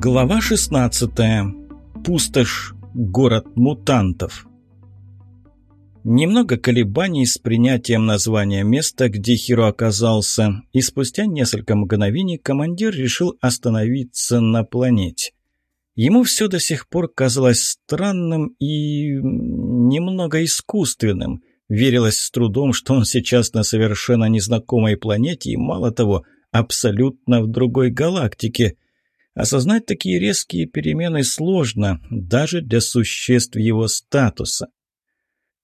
Глава 16. Пустошь. Город мутантов. Немного колебаний с принятием названия места, где Хиро оказался, и спустя несколько мгновений командир решил остановиться на планете. Ему все до сих пор казалось странным и... немного искусственным. Верилось с трудом, что он сейчас на совершенно незнакомой планете и, мало того, абсолютно в другой галактике – Осознать такие резкие перемены сложно, даже для существ его статуса.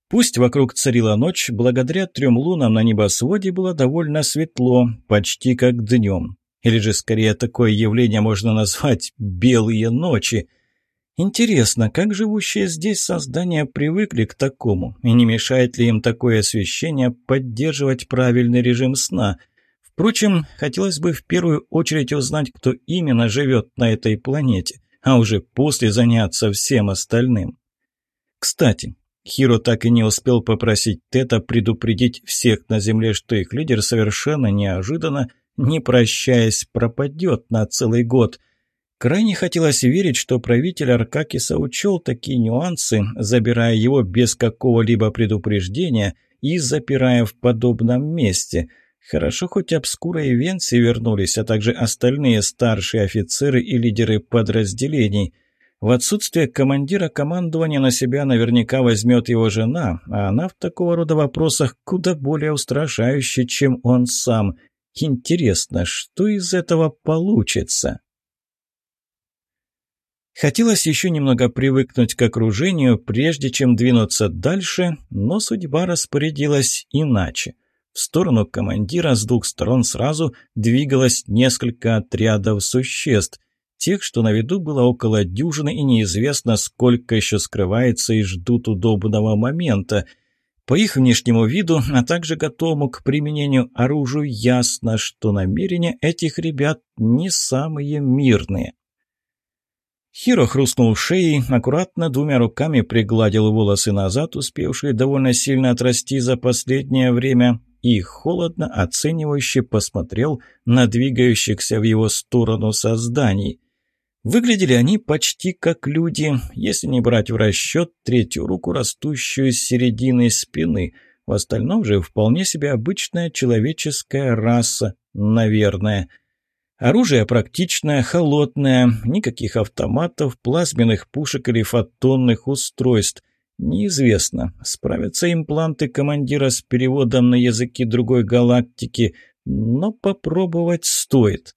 Пусть вокруг царила ночь, благодаря трем лунам на небосводе было довольно светло, почти как днем. Или же скорее такое явление можно назвать «белые ночи». Интересно, как живущие здесь создания привыкли к такому, и не мешает ли им такое освещение поддерживать правильный режим сна – Впрочем, хотелось бы в первую очередь узнать, кто именно живет на этой планете, а уже после заняться всем остальным. Кстати, Хиро так и не успел попросить Тета предупредить всех на Земле, что их лидер совершенно неожиданно, не прощаясь, пропадет на целый год. Крайне хотелось верить, что правитель Аркакиса учел такие нюансы, забирая его без какого-либо предупреждения и запирая в подобном месте – Хорошо, хоть Обскура и Венси вернулись, а также остальные старшие офицеры и лидеры подразделений. В отсутствие командира командования на себя наверняка возьмет его жена, а она в такого рода вопросах куда более устрашающая, чем он сам. Интересно, что из этого получится? Хотелось еще немного привыкнуть к окружению, прежде чем двинуться дальше, но судьба распорядилась иначе. В сторону командира с двух сторон сразу двигалось несколько отрядов существ. Тех, что на виду было около дюжины, и неизвестно, сколько еще скрывается и ждут удобного момента. По их внешнему виду, а также готовому к применению оружию, ясно, что намерения этих ребят не самые мирные. Хиро хрустнул шеей, аккуратно двумя руками пригладил волосы назад, успевшие довольно сильно отрасти за последнее время, и холодно оценивающе посмотрел на двигающихся в его сторону созданий. Выглядели они почти как люди, если не брать в расчет третью руку, растущую с середины спины. В остальном же вполне себе обычная человеческая раса, наверное. Оружие практичное, холодное, никаких автоматов, плазменных пушек или фотонных устройств – Неизвестно, справятся импланты командира с переводом на языки другой галактики, но попробовать стоит.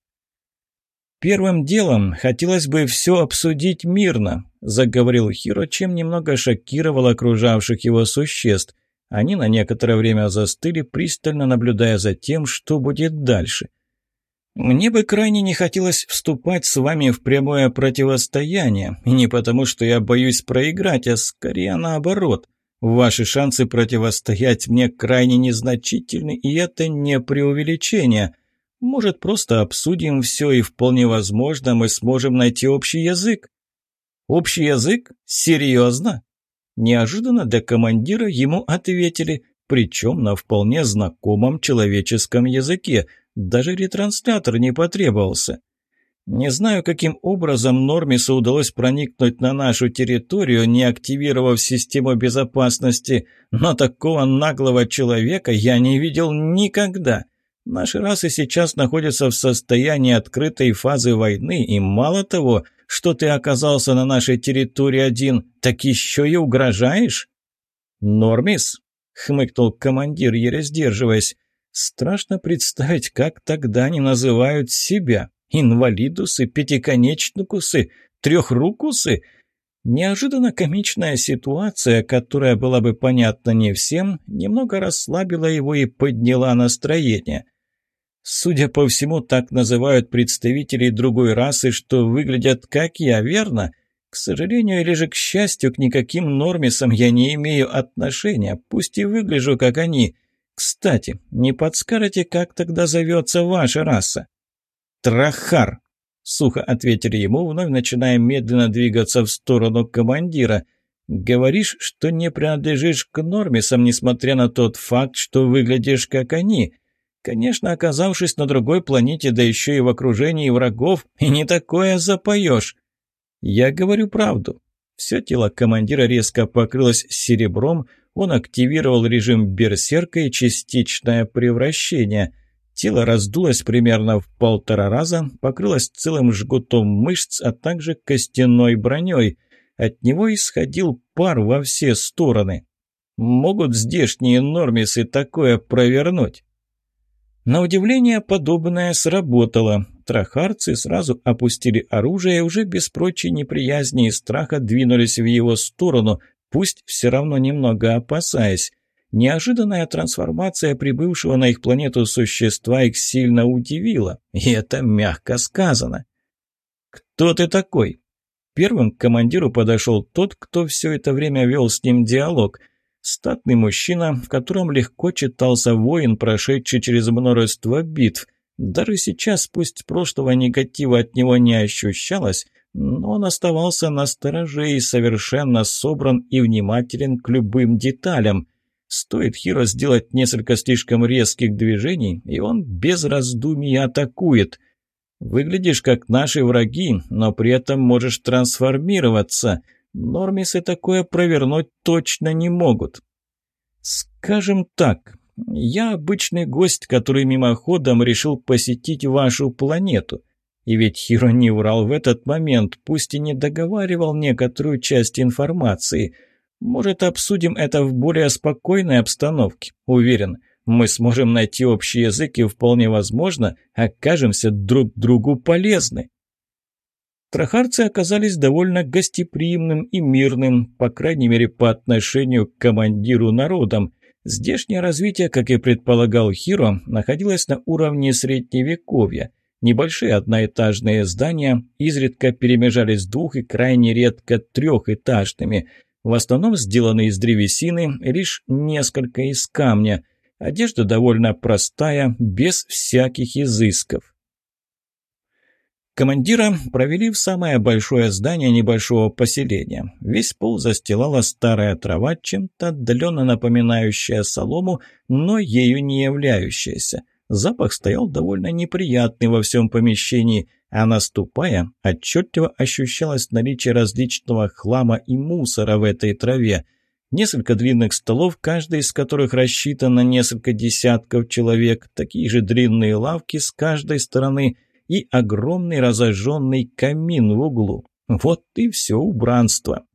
«Первым делом хотелось бы все обсудить мирно», – заговорил Хиро, чем немного шокировал окружавших его существ. Они на некоторое время застыли, пристально наблюдая за тем, что будет дальше. Мне бы крайне не хотелось вступать с вами в прямое противостояние, и не потому, что я боюсь проиграть, а скорее наоборот. Ваши шансы противостоять мне крайне незначительны, и это не преувеличение. Может, просто обсудим все, и вполне возможно, мы сможем найти общий язык. Общий язык? Серьезно? Неожиданно для командира ему ответили, причем на вполне знакомом человеческом языке – даже ретранслятор не потребовался. Не знаю, каким образом Нормису удалось проникнуть на нашу территорию, не активировав систему безопасности, но такого наглого человека я не видел никогда. Наши расы сейчас находятся в состоянии открытой фазы войны, и мало того, что ты оказался на нашей территории один, так еще и угрожаешь? «Нормис?» — хмыкнул командир, еле сдерживаясь. Страшно представить, как тогда они называют себя. Инвалидусы, пятиконечникусы, трехрукусы. Неожиданно комичная ситуация, которая была бы понятна не всем, немного расслабила его и подняла настроение. Судя по всему, так называют представителей другой расы, что выглядят как я, верно? К сожалению или же к счастью, к никаким нормисам я не имею отношения, пусть и выгляжу как они – «Кстати, не подскажете, как тогда зовется ваша раса?» «Трахар», — сухо ответили ему, вновь начиная медленно двигаться в сторону командира. «Говоришь, что не принадлежишь к нормисам, несмотря на тот факт, что выглядишь как они. Конечно, оказавшись на другой планете, да еще и в окружении врагов, и не такое запоешь. Я говорю правду. Все тело командира резко покрылось серебром, он активировал режим берсерка и частичное превращение. Тело раздулось примерно в полтора раза, покрылось целым жгутом мышц, а также костяной броней. От него исходил пар во все стороны. Могут здешние нормисы такое провернуть? На удивление, подобное сработало. Трахарцы сразу опустили оружие и уже без прочей неприязни и страха двинулись в его сторону, пусть все равно немного опасаясь. Неожиданная трансформация прибывшего на их планету существа их сильно удивила, и это мягко сказано. «Кто ты такой?» Первым к командиру подошел тот, кто все это время вел с ним диалог – Статный мужчина, в котором легко читался воин, прошедший через множество битв. Даже сейчас, пусть прошлого негатива от него не ощущалось, но он оставался на стороже и совершенно собран и внимателен к любым деталям. Стоит Хиро сделать несколько слишком резких движений, и он без раздумий атакует. Выглядишь как наши враги, но при этом можешь трансформироваться – Нормисы такое провернуть точно не могут. Скажем так, я обычный гость, который мимоходом решил посетить вашу планету. И ведь Хиро не врал в этот момент, пусть и не договаривал некоторую часть информации. Может, обсудим это в более спокойной обстановке. Уверен, мы сможем найти общий язык и, вполне возможно, окажемся друг другу полезны. Трахарцы оказались довольно гостеприимным и мирным, по крайней мере, по отношению к командиру народом. Здешнее развитие, как и предполагал Хиро, находилось на уровне средневековья. Небольшие одноэтажные здания изредка перемежались двух- и крайне редко трехэтажными. В основном сделаны из древесины, лишь несколько из камня. Одежда довольно простая, без всяких изысков. Командира провели в самое большое здание небольшого поселения. Весь пол застилала старая трава, чем-то отдаленно напоминающая солому, но ею не являющаяся. Запах стоял довольно неприятный во всем помещении, а наступая, отчетливо ощущалось наличие различного хлама и мусора в этой траве. Несколько длинных столов, каждый из которых рассчитан на несколько десятков человек, такие же длинные лавки с каждой стороны – и огромный разожженный камин в углу. Вот и все убранство.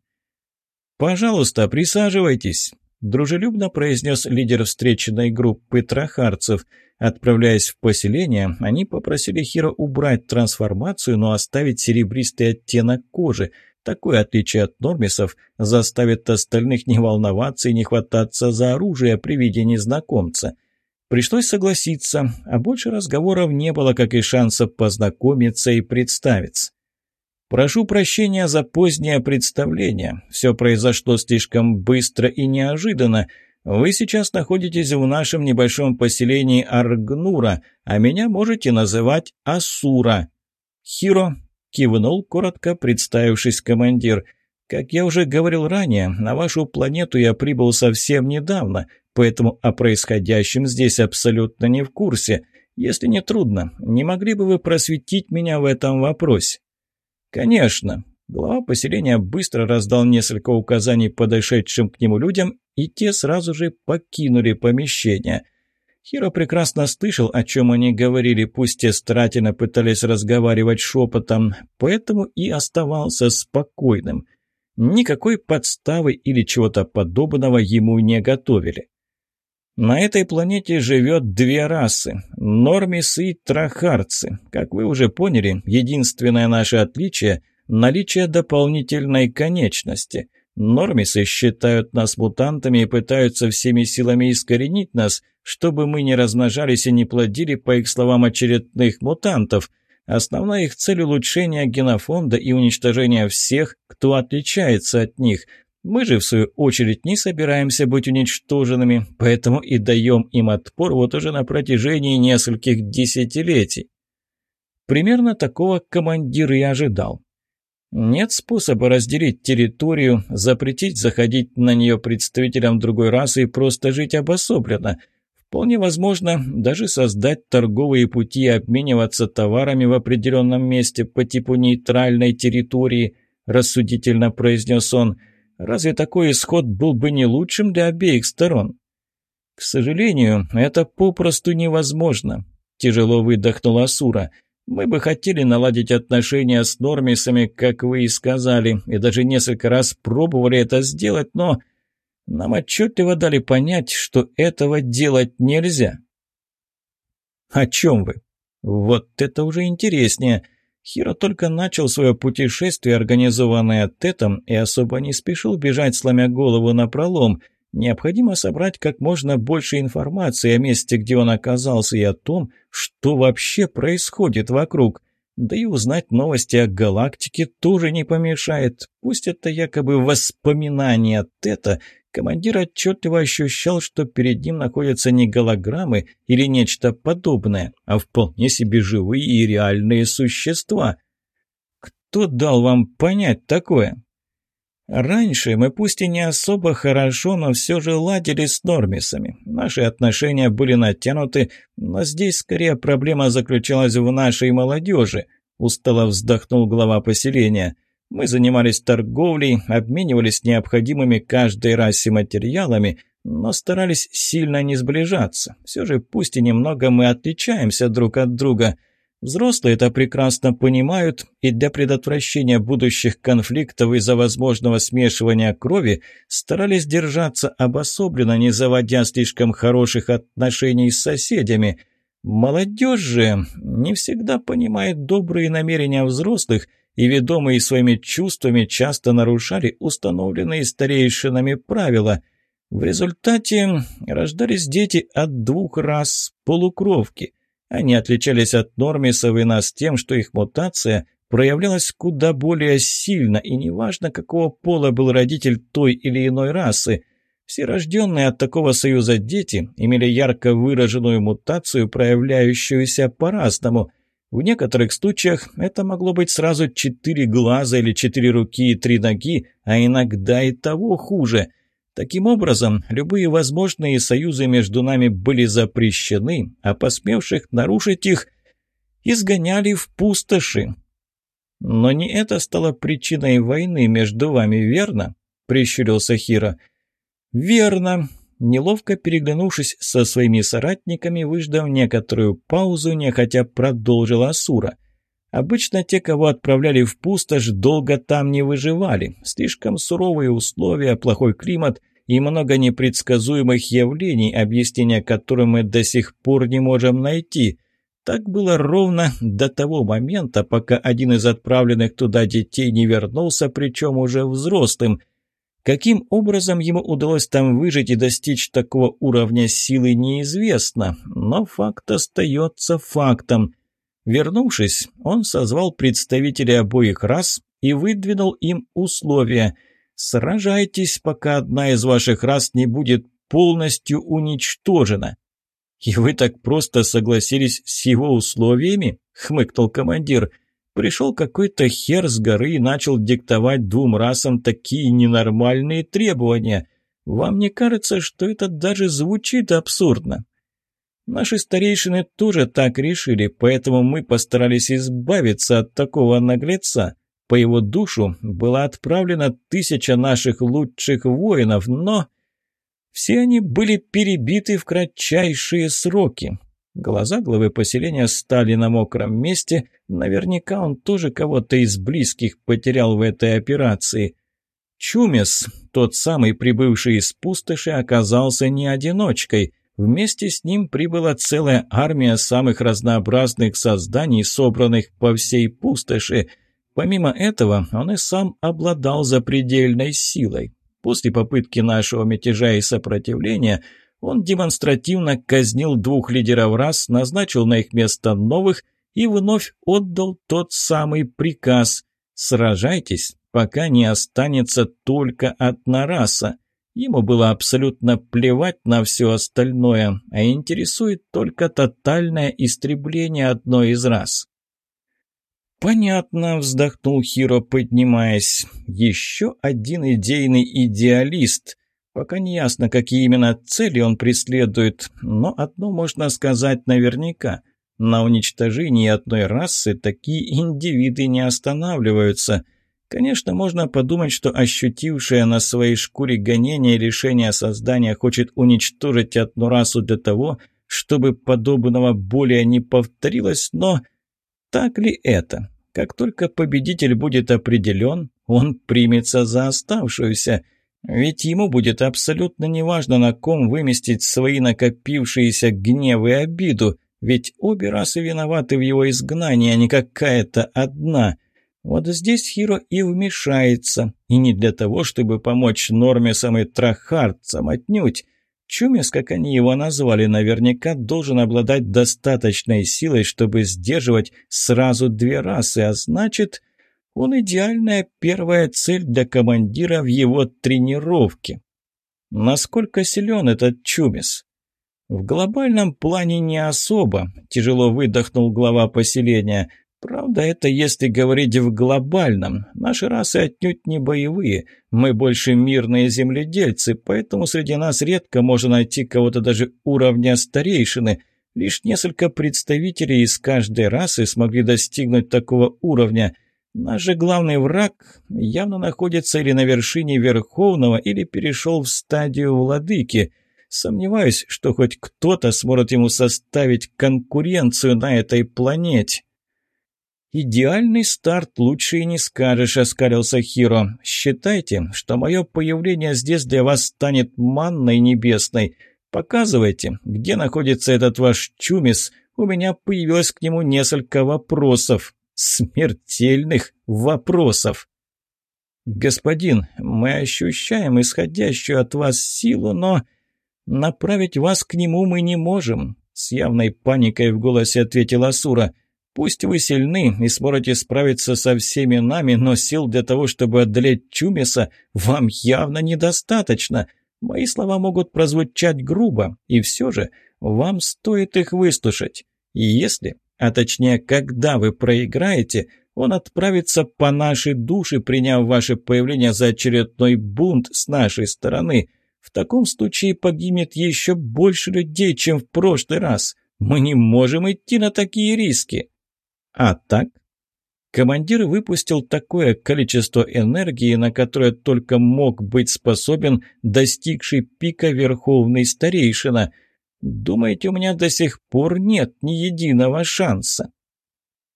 «Пожалуйста, присаживайтесь», – дружелюбно произнес лидер встреченной группы трахарцев. Отправляясь в поселение, они попросили Хиро убрать трансформацию, но оставить серебристый оттенок кожи. Такое отличие от нормисов заставит остальных не волноваться и не хвататься за оружие при виде незнакомца. Пришлось согласиться, а больше разговоров не было, как и шансов познакомиться и представиться. «Прошу прощения за позднее представление. Все произошло слишком быстро и неожиданно. Вы сейчас находитесь в нашем небольшом поселении Аргнура, а меня можете называть Асура». «Хиро», — кивнул, коротко представившись командир. «Как я уже говорил ранее, на вашу планету я прибыл совсем недавно поэтому о происходящем здесь абсолютно не в курсе. Если не трудно, не могли бы вы просветить меня в этом вопросе?» «Конечно». Глава поселения быстро раздал несколько указаний подошедшим к нему людям, и те сразу же покинули помещение. Хиро прекрасно слышал, о чем они говорили, пусть те старательно пытались разговаривать шепотом, поэтому и оставался спокойным. Никакой подставы или чего-то подобного ему не готовили. На этой планете живет две расы – нормисы и трахарцы. Как вы уже поняли, единственное наше отличие – наличие дополнительной конечности. Нормисы считают нас мутантами и пытаются всеми силами искоренить нас, чтобы мы не размножались и не плодили, по их словам, очередных мутантов. Основная их цель – улучшение генофонда и уничтожение всех, кто отличается от них – мы же, в свою очередь, не собираемся быть уничтоженными, поэтому и даем им отпор вот уже на протяжении нескольких десятилетий. Примерно такого командир и ожидал. Нет способа разделить территорию, запретить заходить на нее представителям другой расы и просто жить обособленно. Вполне возможно даже создать торговые пути и обмениваться товарами в определенном месте по типу нейтральной территории, рассудительно произнес он. Разве такой исход был бы не лучшим для обеих сторон? К сожалению, это попросту невозможно. Тяжело выдохнула Сура. Мы бы хотели наладить отношения с Нормисами, как вы и сказали, и даже несколько раз пробовали это сделать, но нам отчетливо дали понять, что этого делать нельзя. О чем вы? Вот это уже интереснее. Хиро только начал свое путешествие, организованное Тетом, и особо не спешил бежать, сломя голову на пролом. Необходимо собрать как можно больше информации о месте, где он оказался, и о том, что вообще происходит вокруг. Да и узнать новости о галактике тоже не помешает. Пусть это якобы воспоминания Тета, командир отчетливо ощущал, что перед ним находятся не голограммы или нечто подобное, а вполне себе живые и реальные существа. Кто дал вам понять такое? Раньше мы пусть и не особо хорошо, но все же ладили с Нормисами. Наши отношения были натянуты, но здесь скорее проблема заключалась в нашей молодежи. Устало вздохнул глава поселения. Мы занимались торговлей, обменивались необходимыми каждой расе материалами, но старались сильно не сближаться. Все же пусть и немного мы отличаемся друг от друга – Взрослые это прекрасно понимают, и для предотвращения будущих конфликтов из-за возможного смешивания крови старались держаться обособленно, не заводя слишком хороших отношений с соседями. Молодежь же не всегда понимает добрые намерения взрослых и, ведомые своими чувствами, часто нарушали установленные старейшинами правила. В результате рождались дети от двух рас полукровки – они отличались от нормисов и нас тем, что их мутация проявлялась куда более сильно, и неважно, какого пола был родитель той или иной расы. Все рожденные от такого союза дети имели ярко выраженную мутацию, проявляющуюся по-разному. В некоторых случаях это могло быть сразу четыре глаза или четыре руки и три ноги, а иногда и того хуже – Таким образом, любые возможные союзы между нами были запрещены, а посмевших нарушить их изгоняли в пустоши. Но не это стало причиной войны между вами, верно? Прищурился Хира. Верно. Неловко переглянувшись со своими соратниками, выждав некоторую паузу, нехотя продолжила Асура. Обычно те, кого отправляли в пустошь, долго там не выживали. Слишком суровые условия, плохой климат и много непредсказуемых явлений, объяснения которым мы до сих пор не можем найти. Так было ровно до того момента, пока один из отправленных туда детей не вернулся, причем уже взрослым. Каким образом ему удалось там выжить и достичь такого уровня силы, неизвестно, но факт остается фактом – Вернувшись, он созвал представителей обоих рас и выдвинул им условия. «Сражайтесь, пока одна из ваших рас не будет полностью уничтожена». «И вы так просто согласились с его условиями?» — хмыкнул командир. «Пришел какой-то хер с горы и начал диктовать двум расам такие ненормальные требования. Вам не кажется, что это даже звучит абсурдно?» Наши старейшины тоже так решили, поэтому мы постарались избавиться от такого наглеца. По его душу была отправлена тысяча наших лучших воинов, но... Все они были перебиты в кратчайшие сроки. Глаза главы поселения стали на мокром месте. Наверняка он тоже кого-то из близких потерял в этой операции. Чумес, тот самый прибывший из пустоши, оказался не одиночкой – Вместе с ним прибыла целая армия самых разнообразных созданий, собранных по всей пустоши. Помимо этого, он и сам обладал запредельной силой. После попытки нашего мятежа и сопротивления он демонстративно казнил двух лидеров раз, назначил на их место новых и вновь отдал тот самый приказ «Сражайтесь, пока не останется только одна раса». Ему было абсолютно плевать на все остальное, а интересует только тотальное истребление одной из рас. «Понятно», — вздохнул Хиро, поднимаясь. «Еще один идейный идеалист. Пока не ясно, какие именно цели он преследует, но одно можно сказать наверняка. На уничтожении одной расы такие индивиды не останавливаются. Конечно, можно подумать, что ощутившая на своей шкуре гонение и лишение создания хочет уничтожить одну расу для того, чтобы подобного более не повторилось, но так ли это? Как только победитель будет определен, он примется за оставшуюся. Ведь ему будет абсолютно неважно, на ком выместить свои накопившиеся гнев и обиду, ведь обе расы виноваты в его изгнании, а не какая-то одна. Вот здесь Хиро и вмешается, и не для того, чтобы помочь Нормисам и Трахардцам отнюдь. Чумис, как они его назвали, наверняка должен обладать достаточной силой, чтобы сдерживать сразу две расы, а значит, он идеальная первая цель для командира в его тренировке. Насколько силен этот Чумис? В глобальном плане не особо, тяжело выдохнул глава поселения – Правда, это если говорить в глобальном. Наши расы отнюдь не боевые. Мы больше мирные земледельцы, поэтому среди нас редко можно найти кого-то даже уровня старейшины. Лишь несколько представителей из каждой расы смогли достигнуть такого уровня. Наш же главный враг явно находится или на вершине Верховного, или перешел в стадию Владыки. Сомневаюсь, что хоть кто-то сможет ему составить конкуренцию на этой планете. «Идеальный старт, лучше и не скажешь», — оскалился Хиро. «Считайте, что мое появление здесь для вас станет манной небесной. Показывайте, где находится этот ваш чумис. У меня появилось к нему несколько вопросов. Смертельных вопросов». «Господин, мы ощущаем исходящую от вас силу, но направить вас к нему мы не можем», — с явной паникой в голосе ответила Сура. Пусть вы сильны и сможете справиться со всеми нами, но сил для того, чтобы одолеть Чумиса, вам явно недостаточно. Мои слова могут прозвучать грубо, и все же вам стоит их выслушать. И если, а точнее, когда вы проиграете, он отправится по нашей душе, приняв ваше появление за очередной бунт с нашей стороны. В таком случае погибнет еще больше людей, чем в прошлый раз. Мы не можем идти на такие риски. А так? Командир выпустил такое количество энергии, на которое только мог быть способен достигший пика верховный старейшина. Думаете, у меня до сих пор нет ни единого шанса?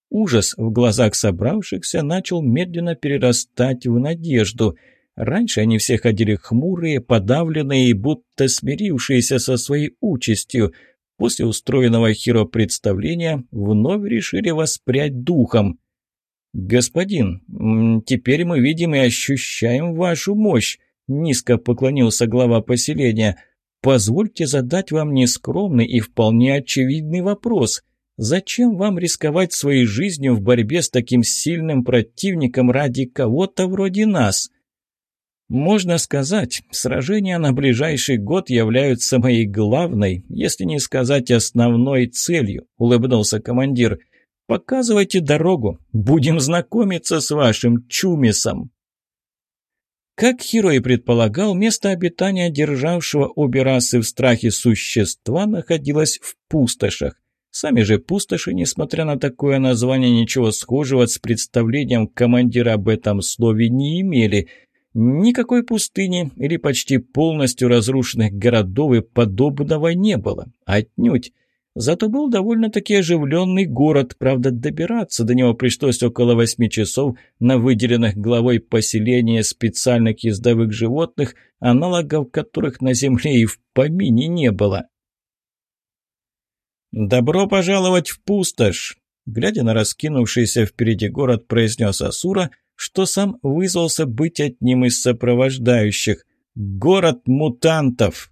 Ужас в глазах собравшихся начал медленно перерастать в надежду. Раньше они все ходили хмурые, подавленные и будто смирившиеся со своей участью – после устроенного Хиро представления вновь решили воспрять духом. «Господин, теперь мы видим и ощущаем вашу мощь», — низко поклонился глава поселения. «Позвольте задать вам нескромный и вполне очевидный вопрос. Зачем вам рисковать своей жизнью в борьбе с таким сильным противником ради кого-то вроде нас?» Можно сказать, сражения на ближайший год являются моей главной, если не сказать основной целью, улыбнулся командир. Показывайте дорогу, будем знакомиться с вашим чумисом. Как Хиро предполагал, место обитания державшего обе расы в страхе существа находилось в пустошах. Сами же пустоши, несмотря на такое название, ничего схожего с представлением командира об этом слове не имели – Никакой пустыни или почти полностью разрушенных городов и подобного не было. Отнюдь. Зато был довольно-таки оживленный город, правда, добираться до него пришлось около восьми часов на выделенных главой поселения специальных ездовых животных, аналогов которых на земле и в помине не было. «Добро пожаловать в пустошь!» Глядя на раскинувшийся впереди город, произнес Асура – что сам вызвался быть одним из сопровождающих. «Город мутантов!»